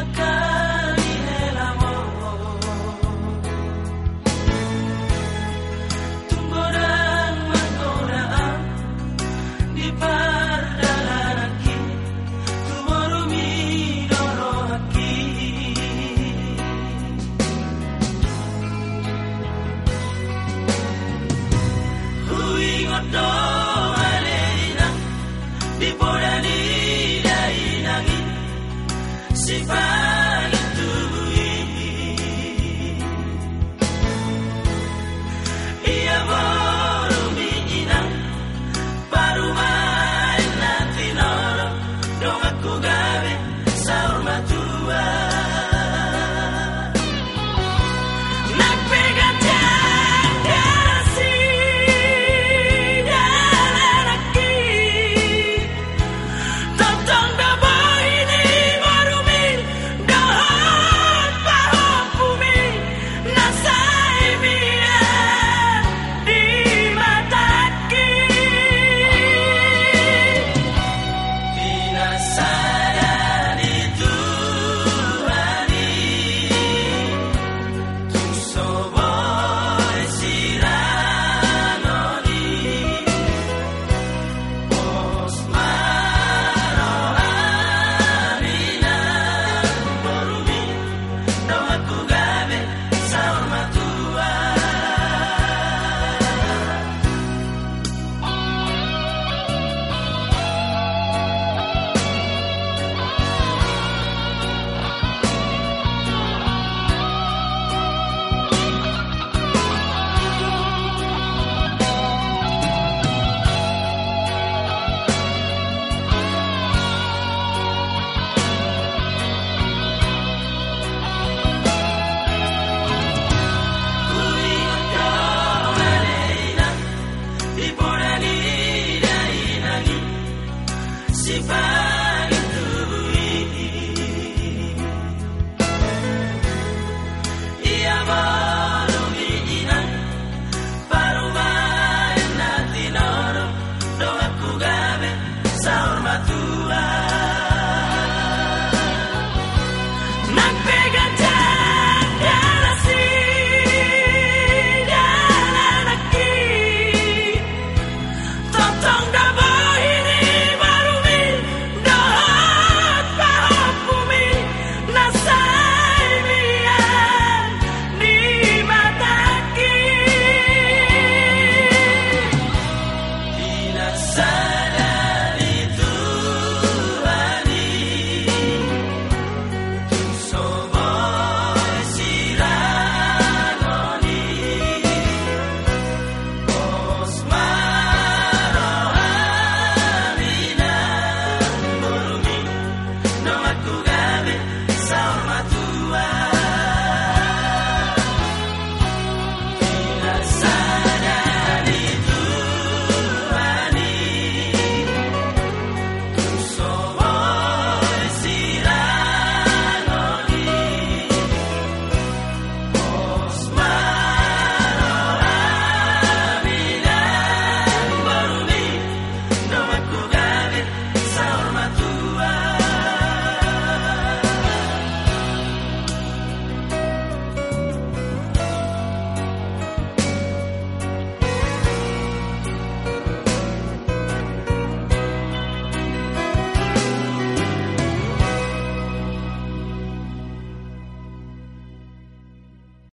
Jakarta. sign.